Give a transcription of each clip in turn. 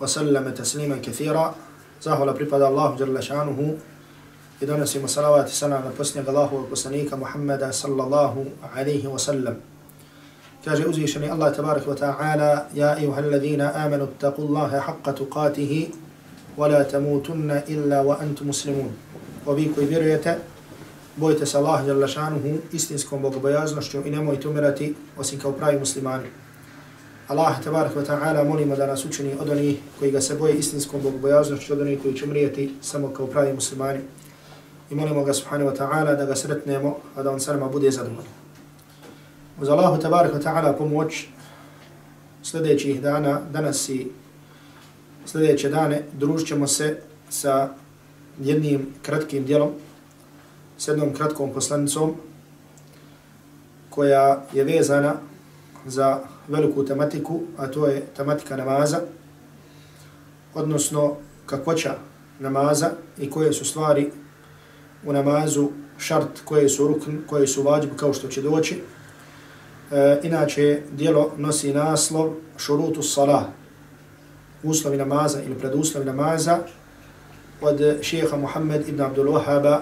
وسلم تسليما كثيرا زاهولا بريبادة الله جل شانه يدونسي صلوات سنة على بسنة الله وبسنيك محمد صلى الله عليه وسلم كاجي أزيشني الله تبارك وتعالى يا أيها الذين آمنوا اتقوا الله حق تقاته ولا تموتن إلا وأنتم مسلمون وبيكو يبيريته bojite se Allah jalla šanuhu istinskom bogobojaznošću i nemojte umirati osim kao pravi muslimani. Allah tabarak wa ta'ala molimo da nas učini od onih koji ga se boje istinskom bogobojaznošću, od onih koji će umrijeti samo kao pravi muslimani. I molimo ga subhanahu wa ta'ala da ga sretnemo, a da on sa nama bude zadovoljno. Uz Allahu tabarak wa ta'ala pomoć sljedećih dana, danas i sljedeće dane, družit se sa jednim kratkim dijelom, s jednom kratkom poslanicom koja je vezana za veliku tematiku, a to je tematika namaza, odnosno kakvoća namaza i koje su stvari u namazu šart koje su rukn, koje su vađib kao što će doći. E, inače, dijelo nosi naslov šurutu salah, uslovi namaza ili preduslovi namaza od šeha Muhammed ibn Abdul Wahaba,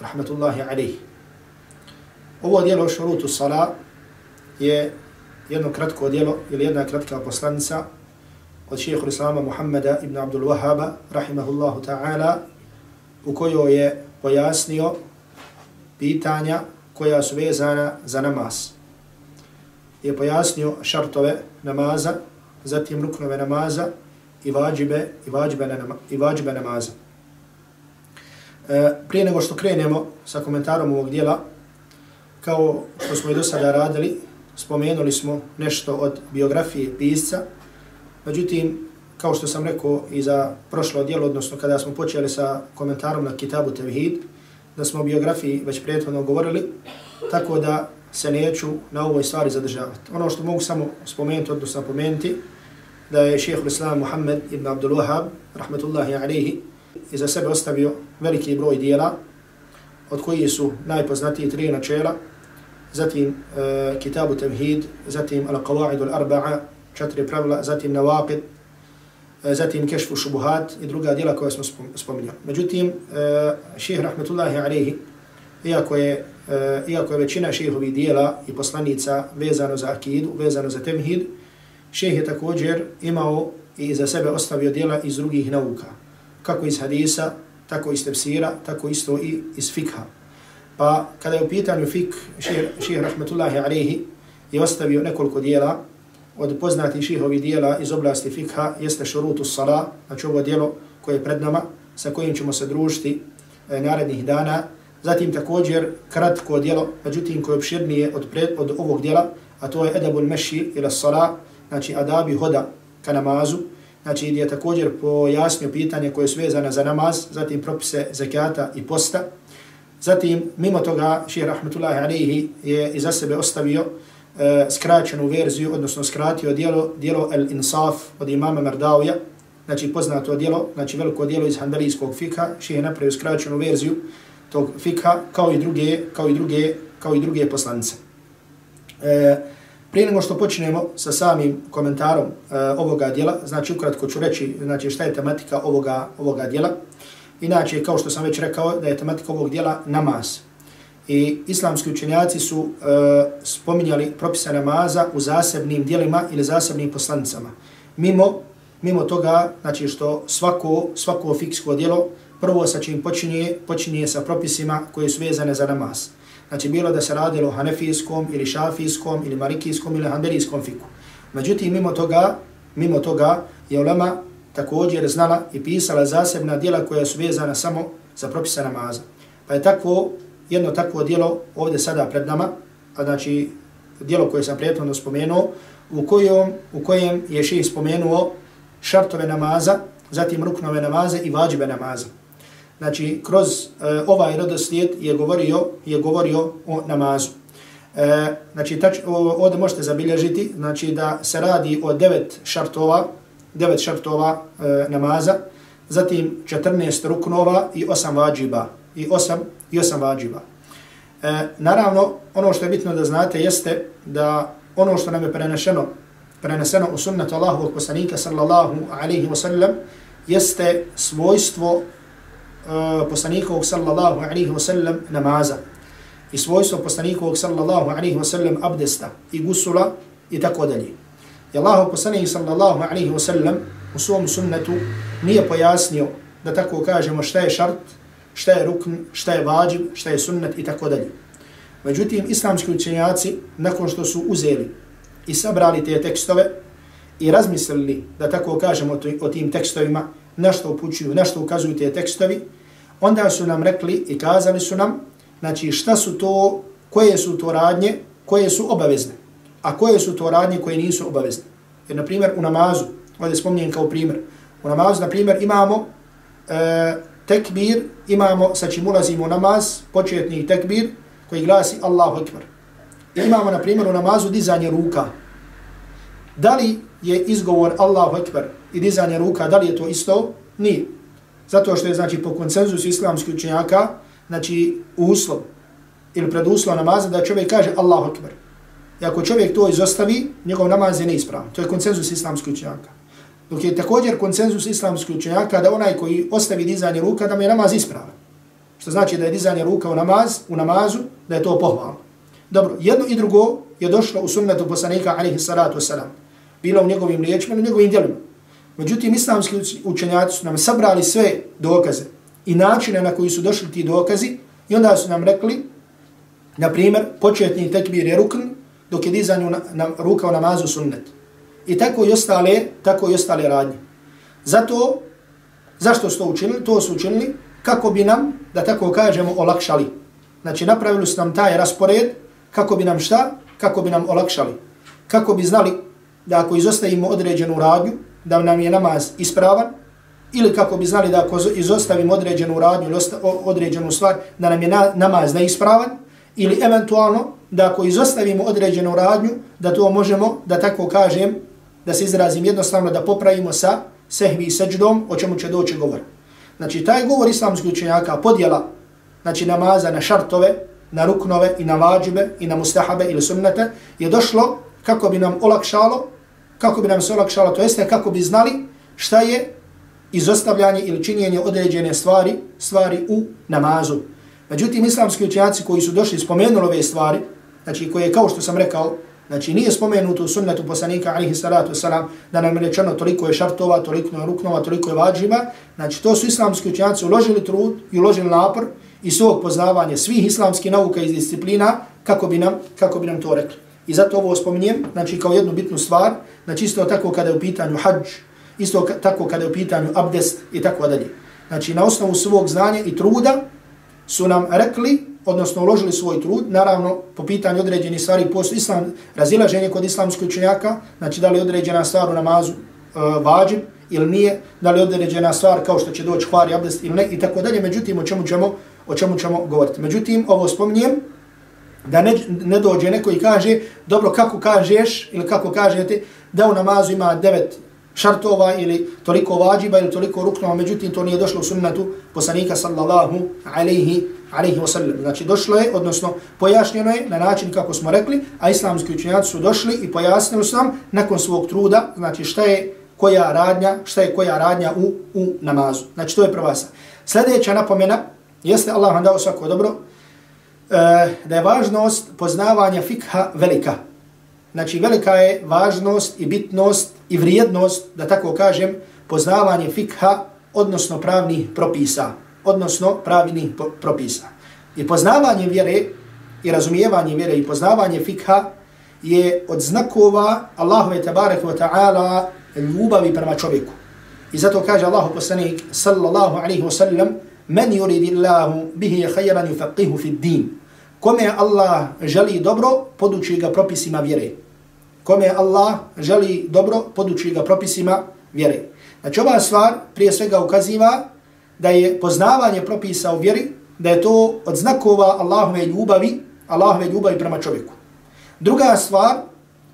rahmetullahi alaihi. Ovo dijelo šurutu salah je jedno kratko djelo ili jedna kratka poslanica od šeha Islama Muhammeda ibn Abdul Wahaba, rahimahullahu ta'ala, u kojoj je pojasnio pitanja koja su vezana za namaz. Je pojasnio šartove namaza, zatim ruknove namaza i vađibe, i vađibe, na, i vađibe namaza. E, prije nego što krenemo sa komentarom ovog dijela, kao što smo i do sada radili, spomenuli smo nešto od biografije pisca, međutim, kao što sam rekao i za prošlo dijelo, odnosno kada smo počeli sa komentarom na Kitabu Tevhid, da smo o biografiji već prijetno govorili, tako da se neću na ovoj stvari zadržavati. Ono što mogu samo spomenuti, odnosno pomenuti, da je šeheh Islam Muhammed ibn Abdul Wahab, rahmetullahi alihi, iza sebe ostavio veliki broj dijela, od koji su najpoznatiji tri načela, zatim uh, Kitabu Tevhid, zatim Al-Qawa'idu Al-Arba'a, četiri pravila, zatim Nawaqid, e, zatim Kešfu Šubuhat i druga djela koja smo spominjali. Međutim, e, ših Rahmetullahi Alehi, iako je, iako je većina šihovi dijela i poslanica vezano za Akidu, vezano za temhid, ših je također imao i za sebe ostavio dijela iz drugih nauka, kako iz hadisa, tako iz tefsira, tako isto i iz fikha. Pa kada je u pitanju fik, ših rahmetullahi alihi je ostavio nekoliko dijela, od poznati šihovi dijela iz oblasti fikha jeste šurutu sala, znači ovo dijelo koje je pred nama, sa kojim ćemo se družiti e, narednih dana. Zatim također kratko dijelo, međutim koje je obširnije od, pred, od ovog dijela, a to je edabul meši ila sala, znači adabi hoda ka namazu, znači gdje je također pojasnio pitanje koje su vezane za namaz, zatim propise zakata i posta. Zatim, mimo toga, šir rahmetullahi alihi je iza sebe ostavio uh, skraćenu verziju, odnosno skratio dijelo, dijelo El Insaf od imama Merdavija, znači poznato dijelo, znači veliko dijelo iz hanbelijskog fika, šir je napravio skraćenu verziju tog fika, kao i druge, kao i druge, kao i druge poslanice. Uh, Prije nego što počnemo sa samim komentarom uh, ovoga dijela, znači ukratko ću reći znači, šta je tematika ovoga, ovoga dijela. Inače, kao što sam već rekao, da je tematika ovog dijela namaz. I islamski učenjaci su e, spominjali propise namaza u zasebnim dijelima ili zasebnim poslanicama. Mimo, mimo toga, znači što svako, svako fiksko djelo, prvo sa čim počinje, počinje sa propisima koje su vezane za namaz. Znači bilo da se radilo o hanefijskom ili šafijskom ili marikijskom ili hanbelijskom fiku. Međutim, mimo toga, mimo toga je ulema također znala i pisala zasebna dijela koja su vezana samo za propisa namaza. Pa je takvo, jedno takvo dijelo ovdje sada pred nama, a znači dijelo koje sam prijetno spomenuo, u kojem, u kojem je ših spomenuo šartove namaza, zatim ruknove namaze i vađibe namaza. Znači, kroz e, ovaj rodoslijed je govorio, je govorio o namazu. E, znači, tač, ovdje možete zabilježiti znači, da se radi o devet šartova, devet šartova e, namaza, zatim 14 ruknova i osam vađiba. I osam, i osam vađiba. E, naravno, ono što je bitno da znate jeste da ono što nam je prenešeno, preneseno u sunnetu Allahovog poslanika sallallahu alaihi wasallam jeste svojstvo e, poslanikovog sallallahu alaihi wasallam namaza i svojstvo poslanikovog sallallahu alaihi wasallam abdesta i gusula i tako dalje. I Allah sallallahu alaihi wa sallam u svom sunnetu nije pojasnio da tako kažemo šta je šart, šta je rukn, šta je vađib, šta je sunnet i tako dalje. Međutim, islamski učenjaci, nakon što su uzeli i sabrali te tekstove i razmislili, da tako kažemo o tim tekstovima, na što upućuju, na što ukazuju te tekstovi, onda su nam rekli i kazali su nam, znači šta su to, koje su to radnje, koje su obavezne, a koje su to radnje koje nisu obavezne. Jer, na primjer, u namazu, ovdje spomnijem kao primjer, u namazu, na primjer, imamo e, tekbir, imamo, sa čim ulazimo u namaz, početni tekbir, koji glasi Allahu Ekber. I imamo, na primjer, u namazu dizanje ruka. Da li je izgovor Allahu Ekber i dizanje ruka, da li je to isto? Nije. Zato što je, znači, po konsenzusu islamskih učenjaka, znači, uslov ili preduslov namaza da čovjek kaže Allahu Ekber. I ako čovjek to izostavi, njegov namaz je neispravan. To je konsenzus islamskih učenjaka. Dok je također konsenzus islamskih učenjaka da onaj koji ostavi dizanje ruka, da mu je namaz ispravan. Što znači da je dizanje ruka u namaz, u namazu, da je to pohvalno. Dobro, jedno i drugo je došlo u sunnetu poslanika alaihi salatu wasalam. Bilo u njegovim riječima, u njegovim djelima. Međutim, islamski učenjaci su nam sabrali sve dokaze i načine na koji su došli ti dokazi i onda su nam rekli, na primjer, početni tekbir je rukn, dok je dizanju na, na, ruka u namazu sunnet. I tako i ostale, tako i ostale radnje. Zato, zašto su to učinili? To su učinili kako bi nam, da tako kažemo, olakšali. Znači, napravili su nam taj raspored, kako bi nam šta? Kako bi nam olakšali. Kako bi znali da ako izostavimo određenu radnju, da nam je namaz ispravan, ili kako bi znali da ako izostavimo određenu radnju ili određenu stvar, da nam je na, namaz neispravan, ili eventualno da ako izostavimo određenu radnju, da to možemo, da tako kažem, da se izrazim jednostavno, da popravimo sa sehvi i seđdom, o čemu će doći govor. Znači, taj govor islamskih učenjaka podjela znači, namaza na šartove, na ruknove i na vađibe i na mustahabe ili sunnete je došlo kako bi nam olakšalo, kako bi nam se olakšalo, to jeste kako bi znali šta je izostavljanje ili činjenje određene stvari, stvari u namazu. Međutim, islamski učenjaci koji su došli spomenuli ove stvari, znači koje je kao što sam rekao, Znači nije spomenuto u sunnetu poslanika alihi salatu wasalam da nam je rečeno toliko je šartova, toliko je ruknova, toliko je vađiva. Znači to su islamski učenjaci uložili trud i uložili napor i svog poznavanja svih islamskih nauka i disciplina kako bi nam, kako bi nam to rekli. I zato ovo spominjem, znači kao jednu bitnu stvar, znači isto tako kada je u pitanju hađ, isto tako kada je u pitanju abdest i tako dalje. Znači na osnovu svog znanja i truda su nam rekli odnosno uložili svoj trud, naravno po pitanju određenih stvari postoji islam, razilaženje kod islamskog učenjaka, znači da li određena stvar u namazu uh, vađib ili nije, da li određena stvar kao što će doći hvari abdest ili ne i tako dalje, međutim o čemu ćemo, o čemu ćemo govoriti. Međutim, ovo spominjem da ne, ne dođe neko i kaže, dobro kako kažeš ili kako kažete da u namazu ima devet šartova ili toliko vađiba ili toliko ruknova, međutim to nije došlo u sunnetu poslanika sallallahu alaihi alaihi wa sallam. Znači došlo je, odnosno pojašnjeno je na način kako smo rekli, a islamski učenjaci su došli i pojasnili su nam nakon svog truda, znači šta je koja radnja, šta je koja radnja u, u namazu. Znači to je prva sa. Sljedeća napomena, jeste Allah vam dao svako dobro, e, da je važnost poznavanja fikha velika. Znači velika je važnost i bitnost i vrijednost, da tako kažem, poznavanje fikha, odnosno pravnih propisa, odnosno pravnih propisa. I poznavanje vjere i razumijevanje vjere i poznavanje fikha je od znakova Allahove tabarek wa ta'ala ljubavi prema čovjeku. I zato kaže Allahu poslanik sallallahu alaihi wa sallam men yuridi Allahu bihi khayran yufaqihu fi din. Kome Allah želi dobro, poduči ga propisima vjere. Kome Allah želi dobro, poduči ga propisima vjere. Znači ova stvar prije svega ukaziva da je poznavanje propisa u vjeri, da je to od znakova Allahove ljubavi, Allahove ljubavi prema čovjeku. Druga stvar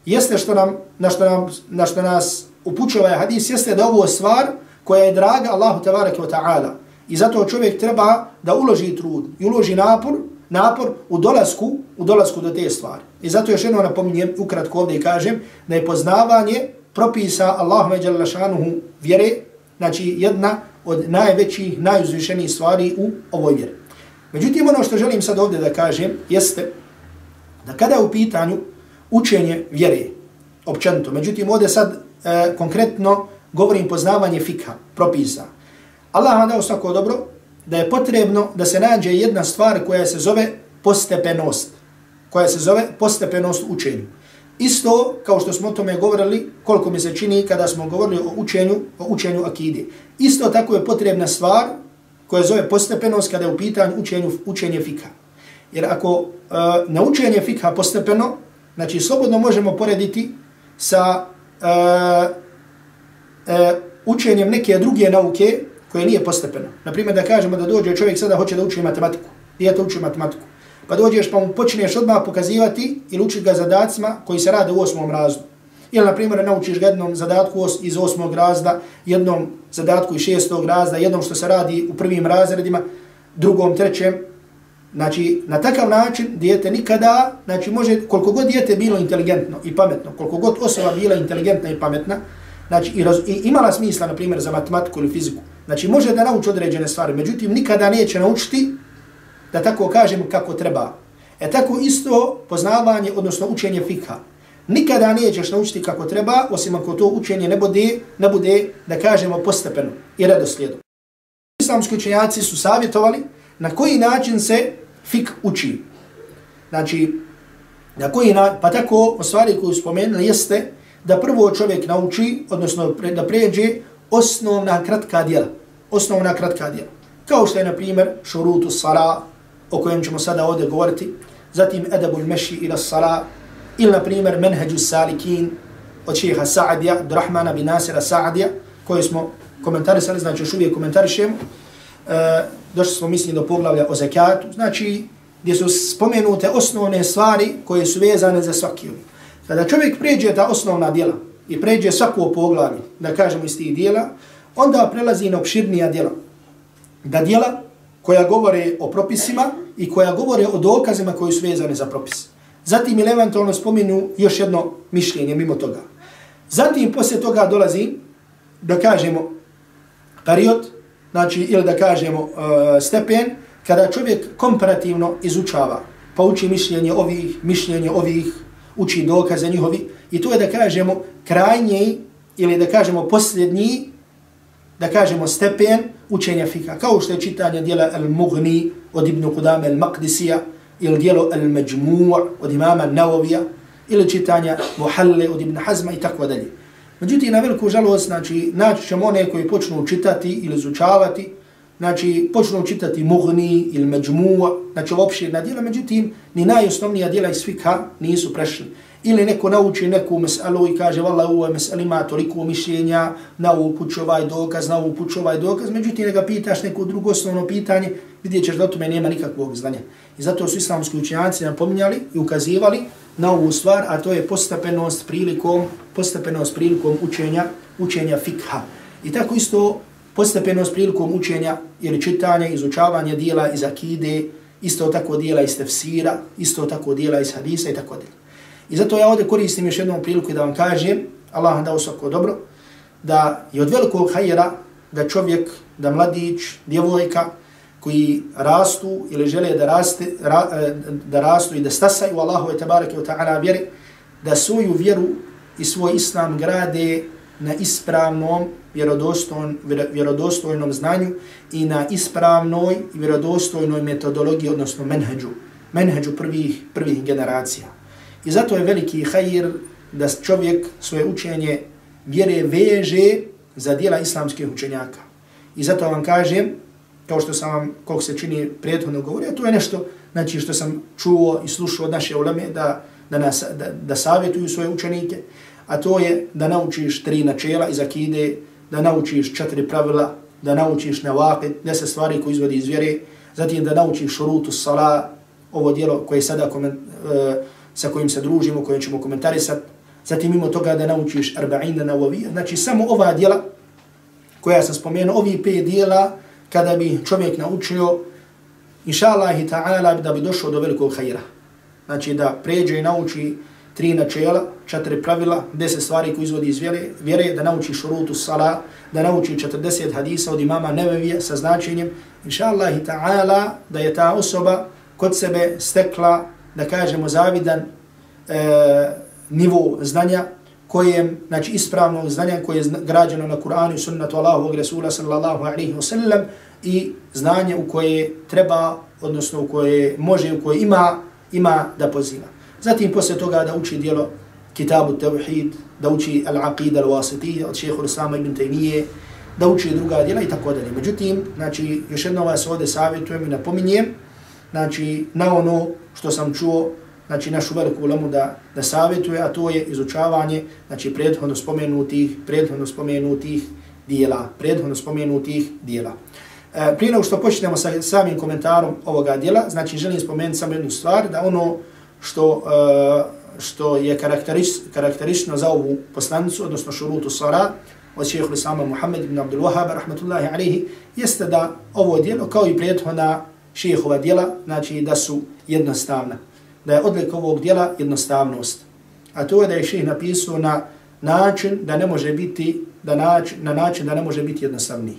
jeste što nam, na, što nam, na što nas upućuje ovaj hadis, jeste da ovo stvar koja je draga Allahu tabaraka wa ta'ala. I zato čovjek treba da uloži trud i uloži napor, napor u dolasku, u dolasku do te stvari. I zato još jedno napominjem, ukratko ovdje kažem, da je poznavanje propisa Allahu međala vjere, znači jedna od najvećih, najuzvišenijih stvari u ovoj vjeri. Međutim, ono što želim sad ovdje da kažem, jeste da kada je u pitanju učenje vjere, općenito, međutim, ovdje sad e, konkretno govorim poznavanje fikha, propisa. Allah vam dao svako dobro, da je potrebno da se nađe jedna stvar koja se zove postepenost, koja se zove postepenost učenju. Isto kao što smo o tome govorili, koliko mi se čini kada smo govorili o učenju, o učenju akide. Isto tako je potrebna stvar koja zove postepenost kada je u pitanju učenju, učenje fikha. Jer ako uh, na učenje fikha postepeno, znači slobodno možemo porediti sa uh, uh, učenjem neke druge nauke koje nije postepeno. Naprimjer da kažemo da dođe čovjek sada hoće da uči matematiku. Dijete uči matematiku. Pa dođeš pa mu počneš odmah pokazivati ili učiti ga zadacima koji se rade u osmom razdu. Ili, na primjer, naučiš ga jednom zadatku iz osmog razda, jednom zadatku iz šestog razda, jednom što se radi u prvim razredima, drugom, trećem. Znači, na takav način dijete nikada, znači može, koliko god dijete bilo inteligentno i pametno, koliko god osoba bila inteligentna i pametna, znači i, raz, i imala smisla, na primjer, za matematiku ili fiziku, znači može da nauči određene stvari, međutim, nikada neće naučiti da tako kažem kako treba. E tako isto poznavanje, odnosno učenje fikha. Nikada nećeš naučiti kako treba, osim ako to učenje ne bude, ne bude da kažemo, postepeno i redoslijedom. Islamski učenjaci su savjetovali na koji način se fik uči. Znači, na koji na, pa tako o stvari koju spomenuli jeste da prvo čovjek nauči, odnosno da pređe osnovna kratka djela. Osnovna kratka djela. Kao što je, na primjer, šurutu sara, o kojem ćemo sada ovdje govoriti, zatim edabul meši ila sala, ili na primjer menheđu salikin od šeha Sa'adija, Abdurrahmana bin Nasira Sa'adija, koje smo komentarisali, znači još uvijek komentarišemo, e, došli smo mislim do poglavlja o zakatu, znači gdje su spomenute osnovne stvari koje su vezane za svaki ovih. Kada čovjek pređe ta osnovna djela i pređe svako poglavlje, da kažemo iz tih djela, onda prelazi na opširnija djela. Da djela koja govore o propisima i koja govore o dokazima koji su vezane za propis. Zatim ili eventualno spominu još jedno mišljenje mimo toga. Zatim poslije toga dolazi, da kažemo, period, znači ili da kažemo uh, stepen, kada čovjek komparativno izučava, pa uči mišljenje ovih, mišljenje ovih, uči dokaze njihovi, i to je da kažemo krajnji ili da kažemo posljednji da kažemo stepen učenja fika, kao što je čitanje dijela Al-Mughni od Ibn Qudama Al-Maqdisija, ili dijelo Al-Majmu' od imama Nawavija, ili čitanja Muhalle od Ibn Hazma i tako dalje. Međutim, na veliku žalost, znači, naći ćemo one koji počnu čitati ili izučavati, znači, počnu čitati Mughni ili Majmu' znači, opširna dijela, međutim, ni najosnovnija dijela iz fika nisu prešli ili neko nauči neku mesalu i kaže valla ovo je mesel ima toliko mišljenja, na ovu puću ovaj dokaz, na ovu puću ovaj dokaz, međutim neka ga pitaš neko drugo osnovno pitanje, vidjet ćeš da o tome nema nikakvog znanja. I zato su islamski učenjaci napominjali i ukazivali na ovu stvar, a to je postepenost prilikom, postepenost prilikom učenja, učenja fikha. I tako isto postepenost prilikom učenja ili čitanja, izučavanja dijela iz akide, isto tako dijela iz tefsira, isto tako dijela iz hadisa i tako dalje. I zato ja ovdje koristim još jednom priliku da vam kažem, Allah vam dao svako dobro, da je od velikog hajera da čovjek, da mladić, djevojka, koji rastu ili žele da, raste, ra, e, da rastu i da stasaju Allahu i tabarake wa ta'ala vjeri, da svoju vjeru i svoj islam grade na ispravnom vjerodostojn, vjerodostojnom znanju i na ispravnoj i vjerodostojnoj metodologiji, odnosno menheđu, menheđu prvih, prvih generacija. I zato je veliki hajir da čovjek svoje učenje vjere veže za dijela islamskih učenjaka. I zato vam kažem, kao što sam vam, koliko se čini prethodno govorio, to je nešto znači, što sam čuo i slušao od naše uleme da, da, nas, da, da savjetuju svoje učenike, a to je da naučiš tri načela iz akide, da naučiš četiri pravila, da naučiš nevake, deset stvari koje izvodi iz vjere, zatim da naučiš šurutu sala, ovo dijelo koje sada komen, uh, e, sa kojim se družimo, koje ćemo komentarisati, zatim mimo toga da naučiš Arba'ina da navovija. Znači samo ova dijela koja sam spomenuo, ovi pet dijela, kada bi čovjek naučio, inša Allah i ta'ala, da bi došao do velikog hajira. Znači da pređe i nauči tri načela, četiri pravila, deset stvari koje izvodi iz vjere, vjere da nauči šurutu sala, da nauči 40 hadisa od imama Nebevije sa značenjem, inša Allah i ta'ala, da je ta osoba kod sebe stekla, da kažemo, zavidan e, nivo znanja, kojem, znači ispravno znanja koje je građeno na Kur'anu i sunnatu Allahovog Resula sallallahu alaihi wa sallam i znanje u koje treba, odnosno u koje može, u koje ima, ima da poziva. Zatim posle toga da uči dijelo Kitabu Tevhid, da uči Al-Aqida Al-Wasitija od šehehu Islama ibn Taymiye, da uči druga dijela i tako dalje. Međutim, znači, još jedno vas ovdje savjetujem i napominjem, znači, na ono što sam čuo, znači, našu veliku ulemu da, da savjetuje, a to je izučavanje, znači, prethodno spomenutih, prethodno spomenutih dijela, prethodno spomenutih dijela. E, prije nego što počnemo sa samim komentarom ovoga dijela, znači, želim spomenuti samo jednu stvar, da ono što, e, što je karakteriš, karakterično za ovu poslanicu, odnosno šurutu sara, od šehehu Islama Muhammed ibn Abdul Wahab, rahmatullahi alihi, jeste da ovo dijelo, kao i prethodna šijehova dijela, znači da su jednostavna. Da je odlik ovog dijela jednostavnost. A to je da je šeheh napisao na način da ne može biti, da nač, na način da ne može biti jednostavniji.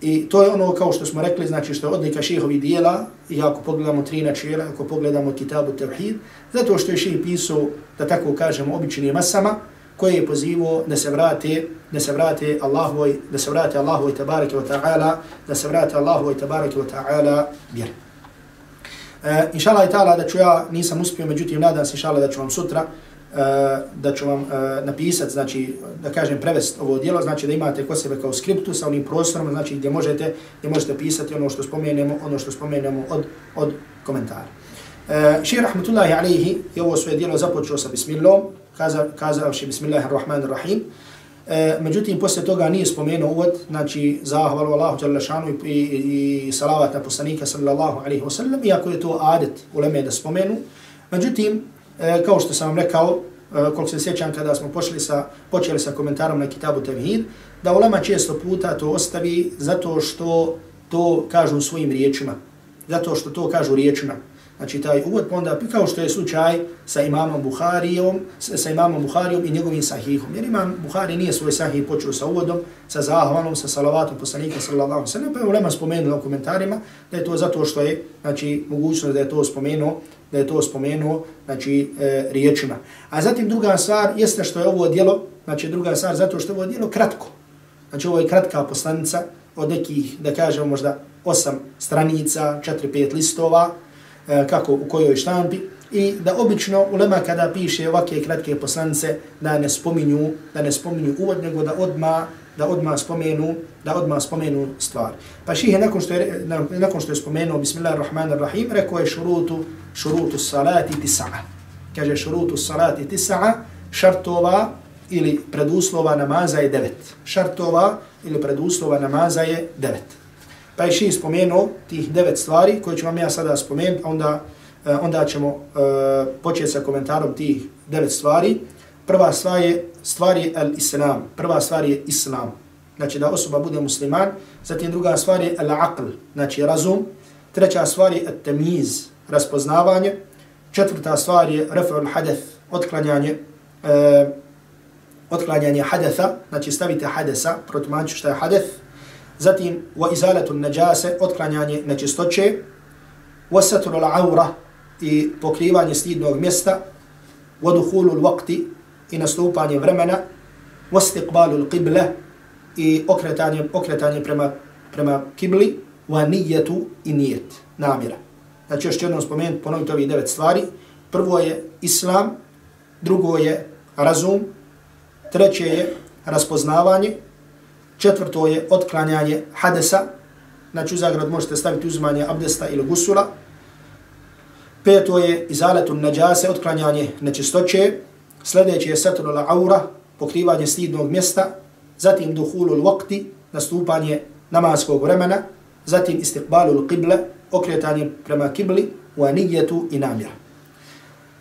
I to je ono kao što smo rekli, znači što je odlika šehovi dijela, i ako pogledamo tri načela, ako pogledamo kitabu Tevhid, zato što je šeh pisao, da tako kažemo, običnim masama, koje je pozivao da se vrate, da se vrate Allahovoj, da se vrate Allahovoj tabarake wa ta'ala, da se vrate Allahovoj tabarake wa ta'ala vjeri. E, inša Allah i ta'ala da ću ja, nisam uspio, međutim nadam se inša Allah da ću vam sutra, Eh, da ću vam e, uh, napisati, znači, da kažem, prevest ovo dijelo, znači da imate kod sebe kao skriptu sa onim prostorom, znači gdje možete, gdje možete pisati ono što spomenemo, ono što spomenemo od, od komentara. Uh, Šir Rahmatullahi Alihi je ovo svoje dijelo započeo sa bismillom, kazavši bismillahirrahmanirrahim. E, međutim, poslije toga nije spomenuo uvod, znači, zahvalu Allahu Đalešanu i, i, i salavat na poslanika sallallahu alaihi wasallam, iako je to adet u leme da spomenu. Međutim, E, kao što sam vam rekao, e, koliko se sjećam kada smo počeli sa, počeli sa komentarom na Kitabu Tevhid, da ulema često puta to ostavi zato što to kažu svojim riječima. Zato što to kažu riječima. Znači taj uvod, pa onda kao što je slučaj sa imamom Buharijom, sa imamom Buharijom i njegovim sahihom. Jer imam Buhari nije svoj sahih počeo sa uvodom, sa zahvalom, sa salavatom poslanika sallallahu sallam, pa je ulema spomenula u komentarima da je to zato što je, znači, mogućnost da je to spomenuo, da je to spomenuo, znači, e, riječima. A zatim druga stvar jeste što je ovo djelo, znači druga stvar zato što je ovo djelo kratko. Znači ovo je kratka poslanica od nekih, da kažemo možda, osam stranica, četiri, pet listova, E, kako u kojoj štampi i da obično ulema kada piše ovakve kratke poslance da ne spominju da ne spominju uvod nego da odma da odma spomenu da odma spomenu stvar pa ših nakon što je nakon što je spomenuo bismillahirrahmanirrahim rekao je šurutu šurutu salati tis'a kaže šurutu salati tis'a šartova ili preduslova namaza je devet. Šartova ili preduslova namaza je devet. Pa je ših spomenuo tih devet stvari koje ću vam ja sada spomenuti, onda, uh, onda ćemo uh, početi sa komentarom tih devet stvari. Prva stvar je, stvar je al-islam. Prva stvar je islam. Znači da osoba bude musliman. Zatim druga stvar je al-aql, znači razum. Treća stvar je al-tamiz, raspoznavanje. Četvrta stvar je raf'ul hadath, otklanjanje, uh, otklanjanje hadetha, znači stavite hadesa, protumaču šta je hadeth, zatim wa izalatu najase otklanjanje nečistoće wa satru al awra i pokrivanje stidnog mjesta wa dukhulu al waqti i nastupanje vremena wa istiqbalu al qibla i okretanje okretanje prema prema kibli wa niyatu i niyet namjera. Znači još jednom spomenuti, ponovite ovih devet stvari. Prvo je islam drugo je razum treće je raspoznavanje četvrto je otklanjanje hadesa, znači u zagrad možete staviti uzmanje abdesta ili gusula, peto je izaletu neđase, otklanjanje nečistoće, sljedeće je setrul aura, pokrivanje stidnog mjesta, zatim duhulul vakti, nastupanje namaskog vremena, zatim istiqbalul qible, okretanje prema kibli, u anijetu i namjera.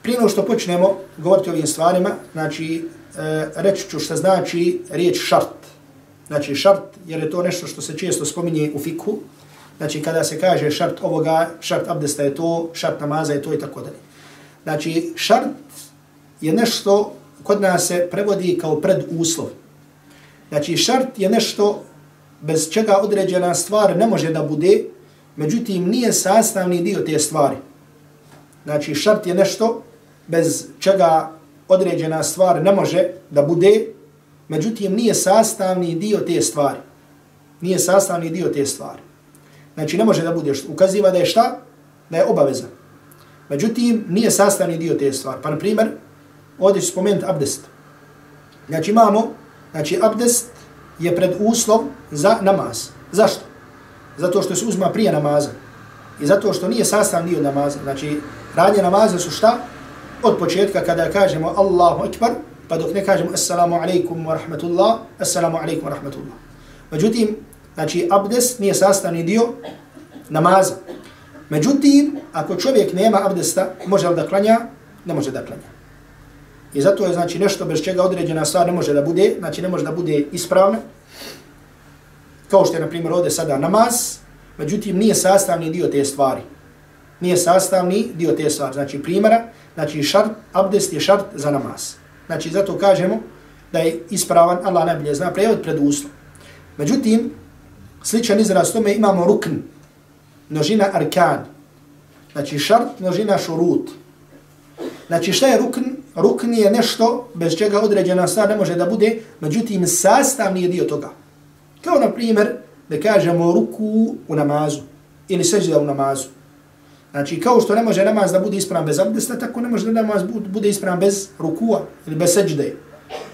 Prije što počnemo govoriti o ovim stvarima, znači, e, reći ću što znači riječ šart. Znači šart, jer je to nešto što se često spominje u fikhu, znači kada se kaže šart ovoga, šart abdesta je to, šart namaza je to i tako dalje. Znači šart je nešto kod nas se prevodi kao preduslov. Znači šart je nešto bez čega određena stvar ne može da bude, međutim nije sastavni dio te stvari. Znači šart je nešto bez čega određena stvar ne može da bude, međutim nije sastavni dio te stvari. Nije sastavni dio te stvari. Znači ne može da bude. Ukaziva da je šta? Da je obaveza. Međutim, nije sastavni dio te stvari. Pa na primjer, ovdje ću spomenuti abdest. Znači imamo, znači abdest je pred uslov za namaz. Zašto? Zato što se uzma prije namaza. I zato što nije sastavni dio namaza. Znači, radnje namaza su šta? Od početka kada kažemo Allahu Akbar, pa dok ne kažemo Assalamu alaikum wa rahmatullah, Assalamu alaikum wa rahmatullah. Međutim, znači, abdest nije sastavni dio namaza. Međutim, ako čovjek nema abdesta, može li da klanja? Ne može da klanja. I zato je znači nešto bez čega određena stvar ne može da bude, znači ne može da bude ispravna. Kao što je na primjer ovdje sada namaz, međutim nije sastavni dio te stvari. Nije sastavni dio te stvari. Znači primjera, znači šart, abdest je šart za namaz. Znači zato kažemo da je ispravan, Allah najbolje zna, prevod pred uslom. Međutim, sličan izraz tome imamo rukn, množina arkan. Znači šart, množina šurut. Znači šta je rukn? Rukn je nešto bez čega određena stvar ne može da bude, međutim sastavni je dio toga. Kao na primjer da kažemo ruku u namazu ili seđda u namazu. Znači kao što ne može namaz da bude ispravan bez abdesta, tako ne može da namaz bude ispravan bez rukua ili bez seđde.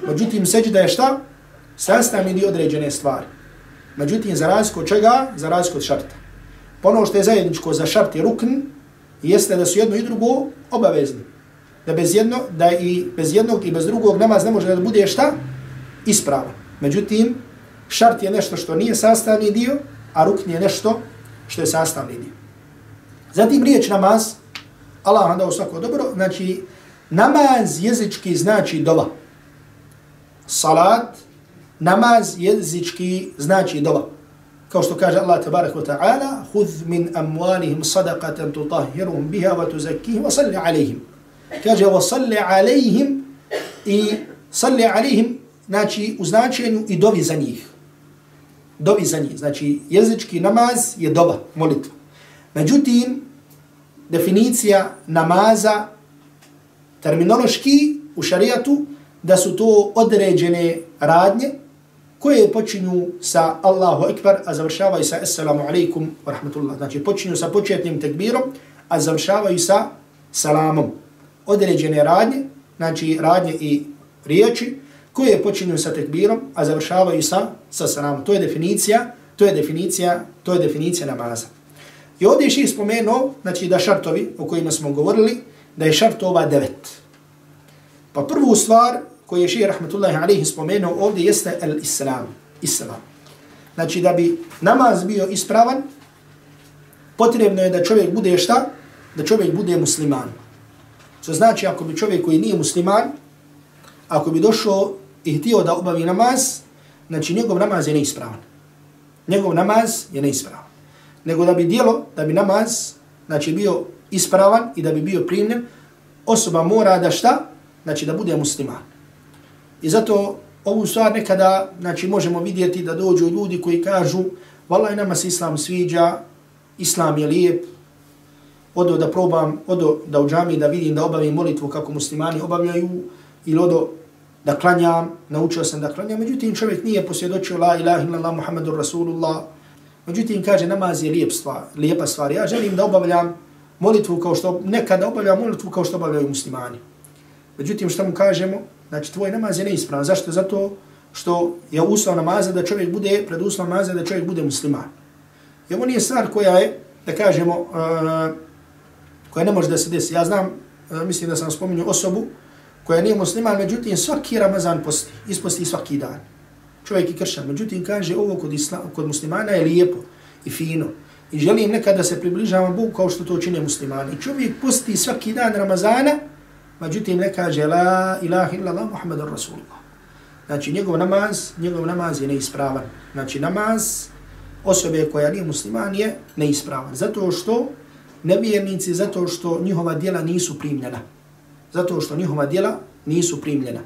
Međutim seđda je šta? Sastavni dio određene stvari. Međutim za razliku od čega? Za razliku od šarta. Pa ono što je zajedničko za šart i rukn, jeste da su jedno i drugo obavezni da bez jedno da i bez jednog i bez drugog namaz ne može da bude šta Ispravan. Međutim, šart je nešto što nije sastavni dio, a rukn je nešto što je sastavni dio. Zatim riječ namaz, Allah vam dao svako dobro, znači namaz jezički znači dova. Salat, namaz jezički znači dova. Kao što kaže Allah tabarak wa ta'ala, hudh min amwalihim sadaqatan tutahhiruhum biha wa tuzakkihim wa salli alaihim kaže wa salli alaihim i salli alaihim znači u značenju i dovi za njih. Dovi za njih. Znači jezički namaz je doba, molitva. Međutim, definicija namaza terminološki u šarijatu da su to određene radnje koje počinju sa Allahu Ekber, a završavaju sa Assalamu alaikum wa rahmatullah. Znači počinju sa početnim tekbirom, a završavaju sa salamom određene radnje, znači radnje i riječi, koje počinju sa tekbirom, a završavaju sa, sa salamom. To je definicija, to je definicija, to je definicija namaza. I ovdje je spomenuo, znači da šartovi o kojima smo govorili, da je šart ova devet. Pa prvu stvar koju je ših rahmatullahi alaihi spomenuo ovdje jeste el islam. Islam. Znači da bi namaz bio ispravan, potrebno je da čovjek bude šta? Da čovjek bude musliman. Što znači ako bi čovjek koji nije musliman, ako bi došao i htio da obavi namaz, znači njegov namaz je neispravan. Njegov namaz je neispravan. Nego da bi dijelo, da bi namaz znači bio ispravan i da bi bio primljen, osoba mora da šta? Znači da bude musliman. I zato ovu stvar nekada znači, možemo vidjeti da dođu ljudi koji kažu Vala nama se islam sviđa, islam je lijep, odo da probam, odo da u džami da vidim da obavim molitvu kako muslimani obavljaju, ili odo da klanjam, naučio sam da klanjam, međutim čovjek nije posvjedočio la ilaha illallah Muhammadur Rasulullah, međutim kaže namaz je lijep stvar, lijepa stvar, ja želim da obavljam molitvu kao što, nekada obavljam molitvu kao što obavljaju muslimani. Međutim što mu kažemo, znači tvoj namaz je neispravan, zašto? Zato što je uslov namaza da čovjek bude, pred uslov namaza da čovjek bude musliman. I ovo nije stvar koja je, da kažemo, uh, koja ne može da se desi. Ja znam, uh, mislim da sam spominio osobu koja nije musliman, međutim svaki Ramazan posti, isposti svaki dan. Čovjek je kršan, međutim kaže ovo kod, isla, kod muslimana je lijepo i fino. I želim nekada da se približavam Bogu kao što to čine muslimani. I čovjek posti svaki dan Ramazana, međutim ne kaže la ilaha illallah Muhammadur Rasulullah. Znači njegov namaz, njegov namaz je neispravan. Znači namaz osobe koja nije musliman je neispravan. Zato što nevjernici, zato što njihova djela nisu primljena. Zato što njihova djela nisu primljena.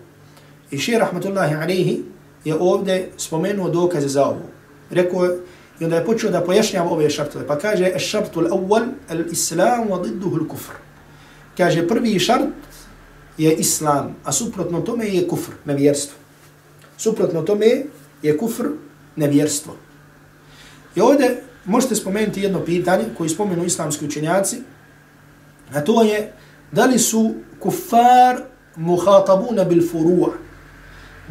I šir rahmatullahi alaihi je ovdje spomenuo dokaze za ovo. Rekao je, i onda je počeo da pojašnjava ove šartove. Pa kaže, šartul awwal, al islam wa didduhu al kufr. Kaže, prvi šart je islam, a suprotno tome je kufr, nevjerstvo. Suprotno tome je kufr, nevjerstvo. I ovdje možete spomenuti jedno pitanje koje spomenu islamski učenjaci, a to je da li su kufar muhatabuna bil furu'a,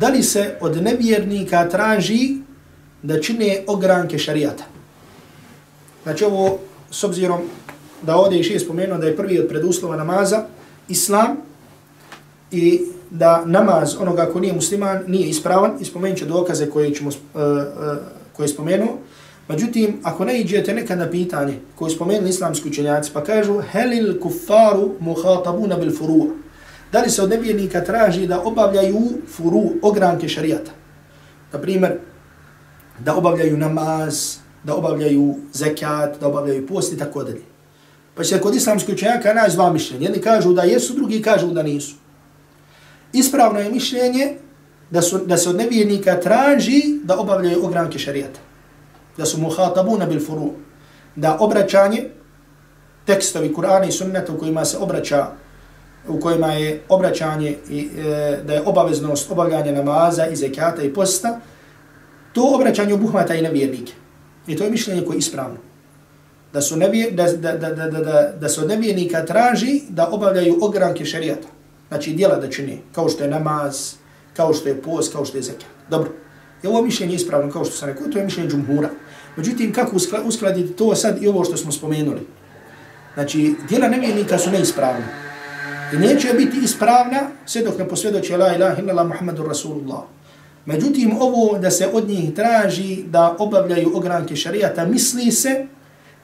da li se od nevjernika traži da čine ogranke šarijata. Znači ovo, s obzirom da ovdje je je spomenuo da je prvi od preduslova namaza, islam, i da namaz onoga ko nije musliman nije ispravan, ispomenut ću dokaze koje, ćemo, uh, uh, koje spomenuo, Međutim, ako ne iđete nekad na pitanje koje spomenuli islamski učenjaci, pa kažu helil kufaru muhatabuna bil furu. Da li se od nevjernika traži da obavljaju furu, ogranke šarijata? Na primjer, da obavljaju namaz, da obavljaju zekat, da obavljaju post i tako dalje. Pa će kod islamskih učenjaka naći dva mišljenja. Jedni kažu da jesu, drugi kažu da nisu. Ispravno je mišljenje da, su, da se od nevjernika traži da obavljaju ogranke šarijata da su muhatabuna bil furu, da obraćanje, tekstovi Kur'ana i sunneta u kojima se obraća, u kojima je obraćanje i e, da je obaveznost obavljanja namaza i zekata i posta, to obraćanje obuhvata i nevjernike. I to je mišljenje koje je ispravno. Da su, nevje, da, da, da, da, da, da, da su nevjernika traži da obavljaju ogranke šarijata. Znači dijela da čini, kao što je namaz, kao što je post, kao što je zekat. Dobro. I ovo mišljenje ispravno, kao što sam rekao, to je mišljenje džumhura. Međutim, kako uskladiti to sad i ovo što smo spomenuli? Znači, dijela nevjernika su neispravne. I neće biti ispravna sve dok ne posvjedoće la ilaha illallah Muhammadur Rasulullah. Međutim, ovo da se od njih traži da obavljaju ogranke šarijata, misli se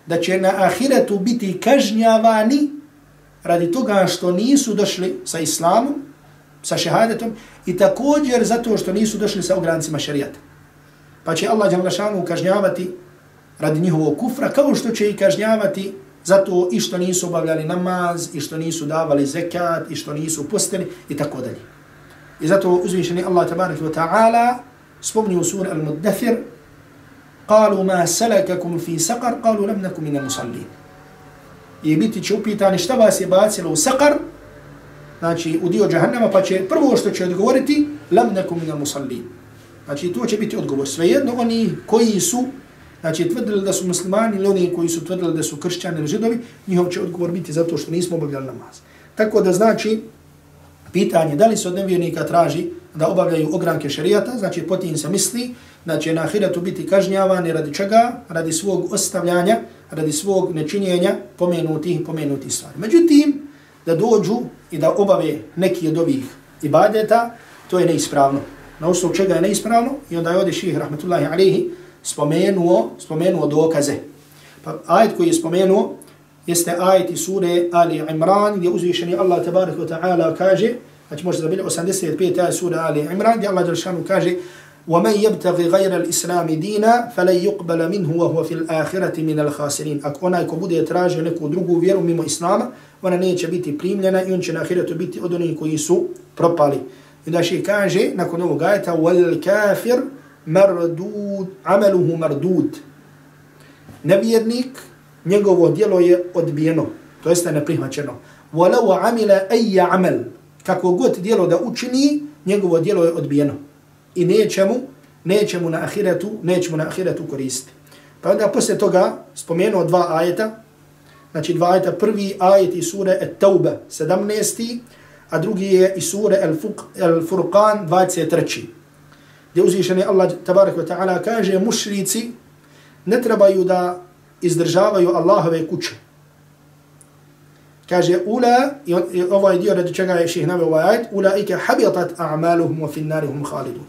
da će na ahiretu biti kažnjavani radi toga što nisu došli sa islamom, sa šehadetom i također zato što nisu došli sa ograncima šarijata. Pa će Allah Đalešanu kažnjavati radi njihovog kufra, kao što će i kažnjavati zato i što nisu obavljali namaz, i što nisu davali zekat, i što nisu postali, i tako dalje. I zato uzvišeni Allah tabarak wa ta'ala spomni u suri Al-Muddathir قالوا ما سلككم في سقر قالوا لم نكن من المصلين i biti će upitani šta vas je bacilo u sakar, znači u dio džahannama, pa će prvo što će odgovoriti, lam nekum minal musallin. Znači to će biti odgovor. Svejedno oni koji su, znači tvrdili da su muslimani ili oni koji su tvrdili da su kršćani ili židovi, njihov će odgovor biti zato što nismo obavljali namaz. Tako da znači, pitanje da li se od nevjernika traži da obavljaju ogranke šarijata, znači potim se misli da će na ahiretu biti kažnjavani radi čega? Radi svog ostavljanja, radi svog nečinjenja pomenutih i pomenutih stvari. Međutim, da dođu i da obave neki od ovih ibadeta, to je neispravno. Na osnovu čega je neispravno? I onda je ovdje ših, rahmetullahi alihi, spomenuo, spomenuo dokaze. Pa ajet koji je spomenuo, jeste ajet iz sure Ali Imran, gdje uzvišeni Allah tabarak wa ta'ala kaže, znači možda zabili 85. ajet sure Ali Imran, gdje Allah Đelšanu kaže, ومن يبتغي غير الاسلام دينا فلن يقبل منه وهو في الاخره من الخاسرين ako onaj ko bude tražio neku drugu vjeru mimo islama ona neće biti primljena i on će na ahiretu biti od onih koji su propali i da še kaže nakon ovog ajeta wal kafir mardud amaluhu mardud nevjernik njegovo djelo je odbijeno to jeste neprihvaćeno walau amila ayya amal kako god djelo da učini njegovo djelo je odbijeno. I neće mu, neće mu na ahiretu, neće mu na ahiretu koristiti. Pa onda poslije toga spomenuo dva ajeta, znači dva ajeta, prvi ajet iz sure At-Tawba, 17. a drugi je iz sure Al-Furqan, 23. Gdje uzvišeni Allah, tabarak wa ta'ala, kaže, mušrici ne trebaju da izdržavaju Allahove kuće. Kaže, ula, i ovaj dio radi čega je ših navio ovaj ajet, ula ike habitat a'maluhum wa fin narihum khalidun.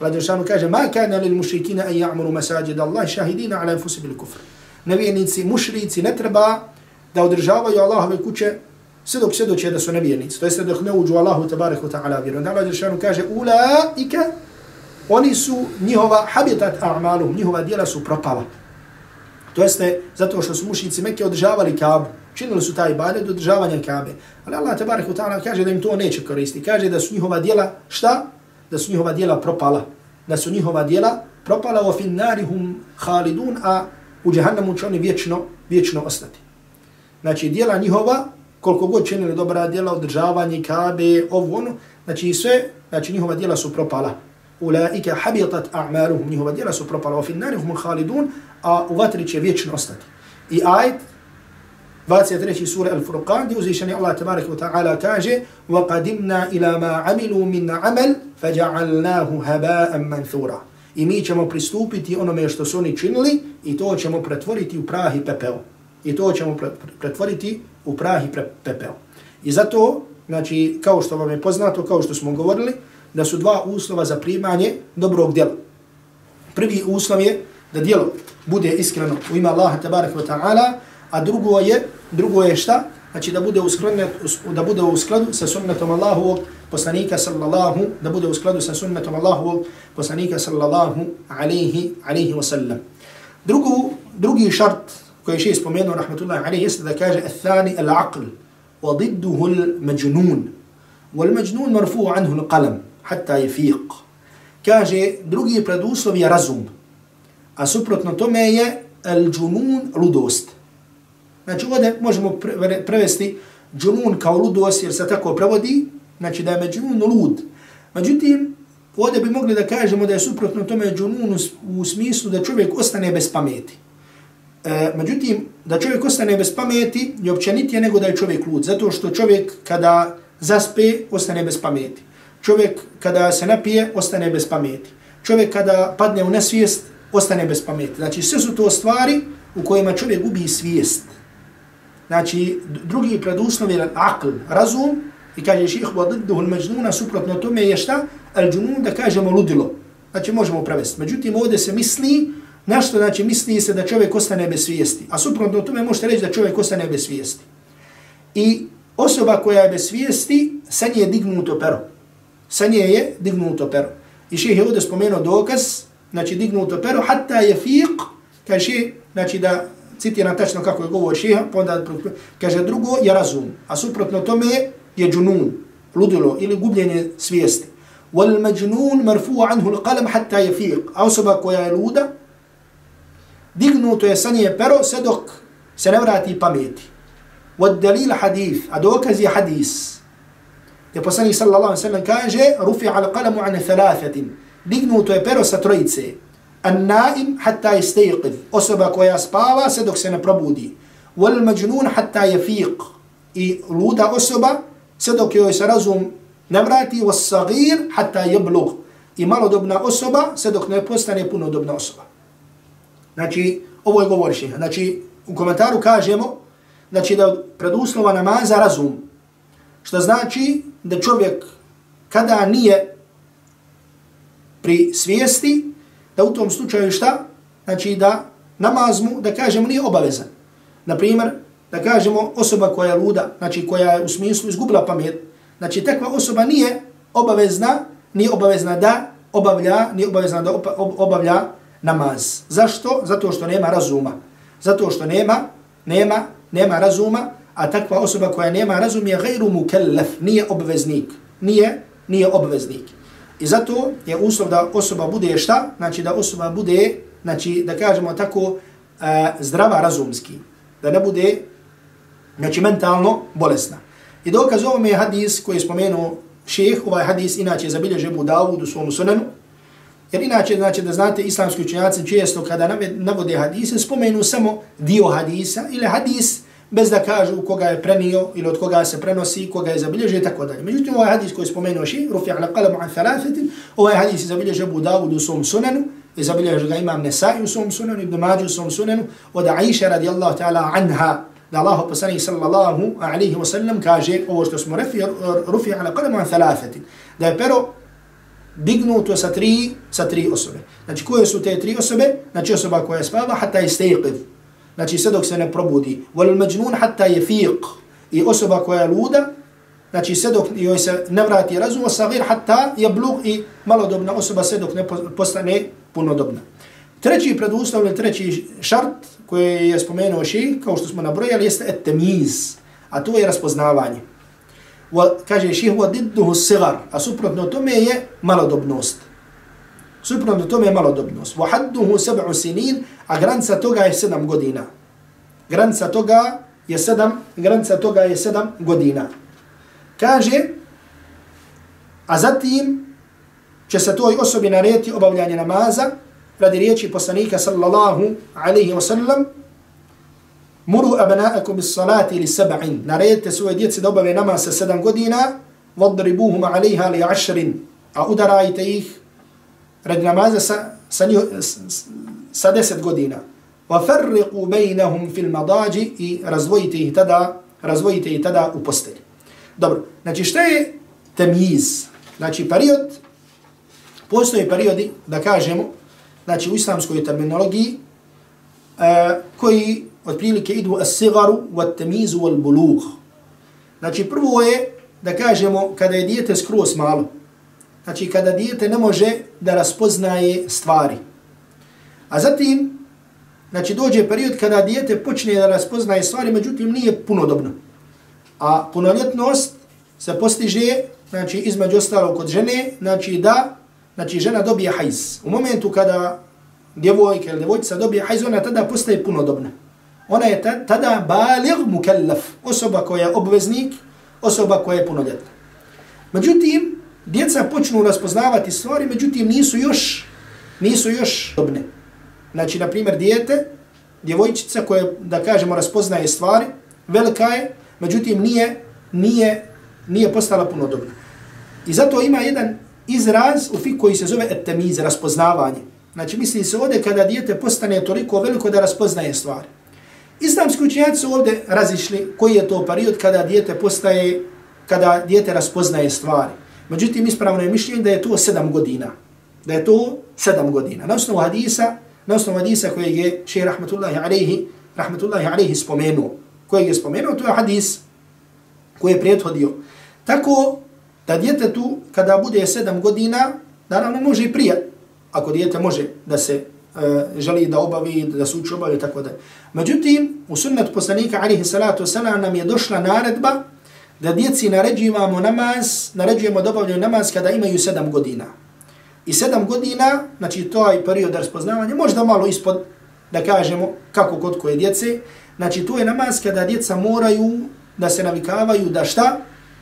Allah Đeršanu kaže, ma kana lil mušrikina an ja'muru masajid Allah šahidina ala infusi bil kufr. Nevijenici, mušrici ne treba da održavaju Allahove kuće sve dok se doće da su nevijenici. To jeste dok ne uđu Allahu tabarik wa ta'ala vjeru. Allah Đeršanu kaže, ula ike, oni su njihova habitat a'malu, njihova djela su propala. To jeste zato što su mušnici Mekke održavali Kaabu. Činili su taj ibadet do održavanja Kabe. Ali Allah tabarik ta'ala kaže da im to neće koristiti. Kaže da su njihova djela šta? Da su njihova djela propala. Da su njihova djela propala u fin narihum khalidun a u džahannamu će oni vječno, vječno ostati. Znači djela njihova, koliko god činili dobra djela, održavanje Kabe, ovo ono, znači sve, znači njihova djela su propala Ulaika habitat a'maluhum, njihova djela su propala u fin narihum halidun, a u vatri će vječno ostati. I ajd, 23. sura Al-Furqan, gdje uzvišeni Allah tabaraka wa ta'ala kaže وَقَدِمْنَا إِلَى مَا عَمِلُوا مِنْ عَمَلْ فَجَعَلْنَاهُ هَبَاءً مَنْثُورًا I mi ćemo pristupiti onome što su oni činili i to ćemo pretvoriti u prah i pepeo. I to ćemo pretvoriti u prah i pepeo. I zato, znači, kao što vam je poznato, kao što smo govorili, da su dva uslova za primanje dobrog djela. Prvi uslov je da djelo bude iskreno u ime Allaha tabaraka wa ta'ala, a drugo je, drugo je šta? Znači da bude u skladu, da bude u skladu sa sunnetom Allahovog poslanika sallallahu, da bude u skladu sa sunnetom Allahovog poslanika sallallahu alaihi, alaihi wa sallam. Drugu, drugi šart koji je še spomenuo, rahmatullahi alaihi, jeste da kaže الثاني العقل وضده المجنون والمجنون مرفوع عنه القلم hatta yfiq. Kaže drugi preduslov je razum. A suprotno tome je al-junun ludost. Znači ovdje možemo prevesti džunun kao ludost jer se tako prevodi, znači da je međunun lud. Međutim, ovdje bi mogli da kažemo da je suprotno tome džunun u smislu da čovjek ostane bez pameti. E, međutim, da čovjek ostane bez pameti je općenitije nego da je čovjek lud, zato što čovjek kada zaspe ostane bez pameti. Čovjek kada se napije, ostane bez pameti. Čovjek kada padne u nesvijest, ostane bez pameti. Znači sve su to stvari u kojima čovjek gubi svijest. Znači, drugi preduslov je akl, razum, i kaže ših vodidduhu l-međnuna, suprotno tome je šta? Al-džunun, da kažemo ludilo. Znači, možemo prevesti. Međutim, ovdje se misli, našto znači misli se da čovjek ostane bez svijesti. A suprotno tome možete reći da čovjek ostane bez svijesti. I osoba koja je bez svijesti, sa nje je dignuto pero. Sa nje je dignuto pero. I ših je ovdje spomenuo dokaz, znači dignuto pero, hatta je fiq, kaže, znači da citiram tačno kako je govor šiha, pa onda kaže drugo je razum, a suprotno tome je džunun, ludilo ili gubljenje svijesti. Wal majnun marfu anhu al-qalam hatta yafiq. A osoba koja je luda, dignuto je sa nje pero sve dok se ne vrati pameti. Wad dalil hadith, a dokaz je hadis. Je poslanik sallallahu alaihi ve sellem kaže: "Rufi al-qalamu 'an thalathatin." Dignuto je pero sa trojice. An-na'im hatta yastayqiz. Osoba koja spava sve dok se ne probudi. Wal-majnun hatta yafiq. I luda osoba sve dok joj se razum ne vrati. Was-saghir hatta yablugh. I malodobna osoba sve dok ne postane punodobna osoba. Znači, ovo je govorišenje. Znači, u komentaru kažemo, znači da preduslova namaza razum, što znači da čovjek kada nije pri svijesti da u tom slučaju šta? Znači da namaz mu, da kažemo, nije obavezan. Naprimjer, da kažemo osoba koja je luda, znači koja je u smislu izgubila pamet, znači takva osoba nije obavezna, nije obavezna da obavlja, nije obavezna da obavlja namaz. Zašto? Zato što nema razuma. Zato što nema, nema, nema razuma, a takva osoba koja nema razum je gajru mukellef, nije obveznik. Nije, nije obveznik. I zato je uslov da osoba bude šta? Znači da osoba bude, znači da kažemo tako, uh, zdrava razumski. Da ne bude, znači mentalno bolesna. I dokaz ovom je hadis koji je spomenuo šeheh ovaj hadis inače zabilježe mu Dawud u svom sunanu, jer inače znači da znate islamski učenjaci često kada navode hadise spomenu samo dio hadisa ili hadis bez da kažu koga je prenio ili od koga se prenosi, koga je zabilježio i tako dalje. Međutim, ovaj hadis koji je spomenuo ši, rufi ala qalamu an thalafetin, ovaj hadis je zabilježio Abu Dawud u svom sunanu, i zabilježio ga imam Nesai u svom sunanu, Ibn Mađu u svom sunanu, od Aisha radijallahu ta'ala anha, da Allah poslanih sallallahu alaihi wa sallam kaže, ovo što smo rufi, rufi ala qalamu an thalafetin, da je pero dignuto sa tri, sa tri osobe. Znači, koje su te tri osobe? Znači, osoba koja spava, hata je stejqiv, znači sve dok se ne probudi. Wal majnun hatta yafiq. I osoba koja je luda, znači sve dok joj se ne vrati razum, sagir hatta yablugh i malodobna osoba sve dok ne postane punodobna. Treći preduslov ili treći šart koji je spomenuo ši, kao što smo nabrojali, jeste etemiz, a to je raspoznavanje. Wa, kaže ši, huwa didduhu sigar, a suprotno tome je malodobnost. Suprotno tome je malodobnost. Wa hadduhu sab'u sinin, a granca toga je sedam godina. Granca toga je sedam, granca toga je sedam godina. Kaže, a zatim će se toj osobi narediti obavljanje namaza, radi riječi poslanika sallallahu alaihi wa sallam, muru abna'akum bis salati li sab'in, naredite svoje djece da obave namaz sa sedam godina, vadribuhum alaiha li ašrin, a udarajte ih radi namaza sa, sa, njiho, sa deset godina. وَفَرِّقُوا بَيْنَهُمْ فِي الْمَضَاجِ i razvojite ih tada, razvojite ih tada u postelji. Dobro, znači šta je temjiz? Znači period, postoje periodi, da kažemo, znači u islamskoj terminologiji, uh, koji otprilike idu as-sigaru, wat-temizu, wal-buluh. Znači prvo je, da kažemo, kada je dijete skroz malo, znači kada dijete ne može da raspoznaje stvari. A zatim, znači dođe period kada dijete počne da raspoznaje stvari, međutim nije punodobno. A punoljetnost se postiže, znači između ostalo kod žene, znači da, znači žena dobije hajz. U momentu kada djevojka ili djevojčica dobije hajz, ona tada postaje punodobna. Ona je tada balig mukallaf, osoba koja je obveznik, osoba koja je punoljetna. Međutim, djeca počnu raspoznavati stvari, međutim nisu još, nisu još dobne. Znači, na primjer, dijete, djevojčica koja, da kažemo, raspoznaje stvari, velika je, međutim nije, nije, nije postala puno dobna. I zato ima jedan izraz u fik koji se zove etemiz, raspoznavanje. Znači, misli se ovdje kada dijete postane toliko veliko da raspoznaje stvari. Islamski učenjaci su ovdje razišli koji je to period kada dijete postaje, kada dijete raspoznaje stvari. Međutim, ispravno je mišljenje da je to sedam godina. Da je to sedam godina. Na osnovu hadisa, na osnovu hadisa kojeg je šehr rahmatullahi alaihi, rahmatullahi alaihi spomenuo. Kojeg je spomenuo, to je hadis koji je prethodio. Tako da djete tu, kada bude sedam godina, naravno može i prije, ako djete može da se uh, želi da obavi, da se uči obavi, tako da. Međutim, u sunnetu poslanika, alaihi salatu wasalam, nam je došla naredba da djeci naređujemo namaz, naređujemo da obavljaju namaz kada imaju sedam godina. I sedam godina, znači to je period raspoznavanja, možda malo ispod, da kažemo, kako kod koje djece, znači to je namaz kada djeca moraju da se navikavaju da šta?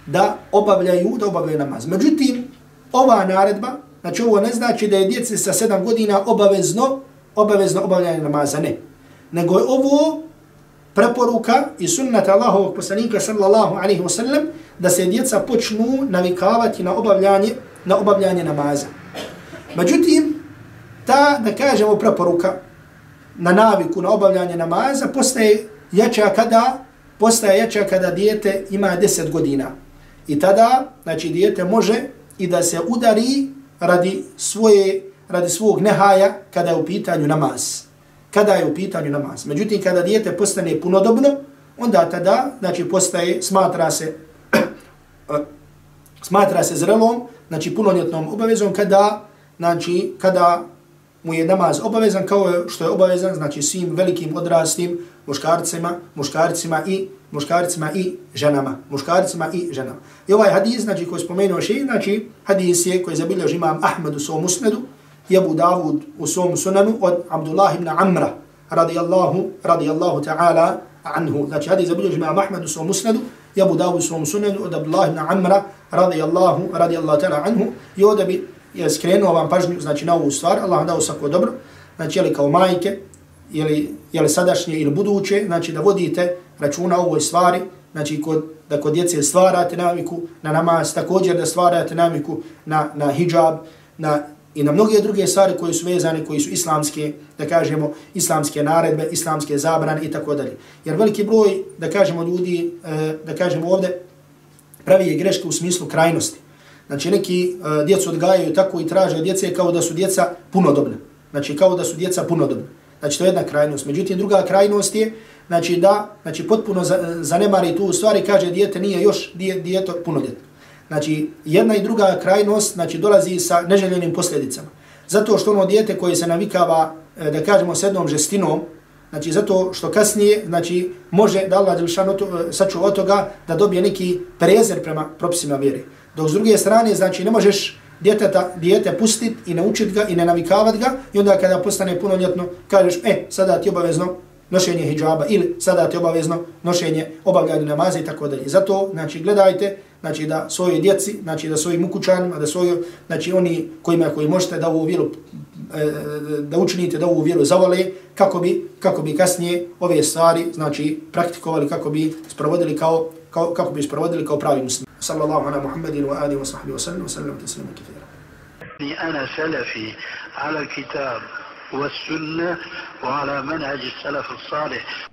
Da obavljaju, da obavljaju namaz. Međutim, ova naredba, znači ovo ne znači da je djece sa sedam godina obavezno, obavezno obavljanje namaza, ne. Nego je ovo preporuka i sunnata Allahovog poslanika sallallahu alaihi wa sallam da se djeca počnu navikavati na obavljanje, na obavljanje namaza. Međutim, ta, da kažemo, preporuka na naviku na obavljanje namaza postaje jača kada, postaje jača kada dijete ima 10 godina. I tada, znači, dijete može i da se udari radi svoje, radi svog nehaja kada je u pitanju namaz kada je u pitanju namaz. Međutim, kada dijete postane punodobno, onda tada, znači, postaje, smatra se, smatra se zrelom, znači, punoljetnom obavezom, kada, znači, kada mu je namaz obavezan, kao što je obavezan, znači, svim velikim odrastim muškarcima, muškarcima i muškarcima i ženama. Muškarcima i ženama. I ovaj hadis, znači, koji spomenuo še, znači, hadis je koji zabiljež imam Ahmed u svom Jebu Davud u svom sunanu od Abdullah ibn Amra radijallahu, radijallahu ta'ala anhu. Znači hadis zabilježi imam Ahmed u svom musnadu, Jebu Davud u svom sunanu od Abdullah ibn Amra radijallahu, radijallahu ta'ala anhu, i ovdje bi je skrenuo vam pažnju, znači na ovu stvar, Allah dao svako dobro, znači jeli kao majke, jeli, jeli sadašnje ili buduće, znači da vodite računa o ovoj stvari, znači kod, da kod djece stvarate naviku na namaz, također da stvarate naviku na, na hijab, na, i na mnoge druge stvari koje su vezane, koji su islamske, da kažemo, islamske naredbe, islamske zabrane i tako dalje. Jer veliki broj, da kažemo, ljudi, eh, da kažemo ovde, pravi je greške u smislu krajnosti. Znači neki eh, djecu odgajaju tako i traže od djece kao da su djeca punodobna. Znači kao da su djeca punodobna. Znači to je jedna krajnost. Međutim druga krajnost je znači da znači potpuno eh, zanemari tu stvari kaže dijete nije još dijete puno punoljetno. Znači jedna i druga krajnost znači dolazi sa neželjenim posljedicama. Zato što ono dijete koje se navikava e, da kažemo s jednom žestinom Znači zato što kasnije znači može da Allah Đelšanu e, sačuva od toga da dobije neki prezer prema propisima vjere. Dok s druge strane, znači ne možeš djeteta, dijete pustiti i naučiti ga i ne navikavati ga i onda kada postane punoljetno kažeš, e, sada ti obavezno nošenje hijjaba ili sada ti obavezno nošenje obavljanja namaza i tako dalje. Zato, znači, gledajte, znači, da svoje djeci, znači, da svojim ukućanima, da svoju, znači, oni kojima koji možete da ovu vjeru, e, da učinite da ovu vjeru zavole, kako bi, kako bi kasnije ove stvari, znači, praktikovali, kako bi sprovodili kao, kao kako bi sprovodili kao pravi muslim. Sallallahu ala Muhammedin wa alihi wa sahbihi wa sallam, wa sallam taslima kathira. أنا سلفي على الكتاب والسنة وعلى منهج السلف الصالح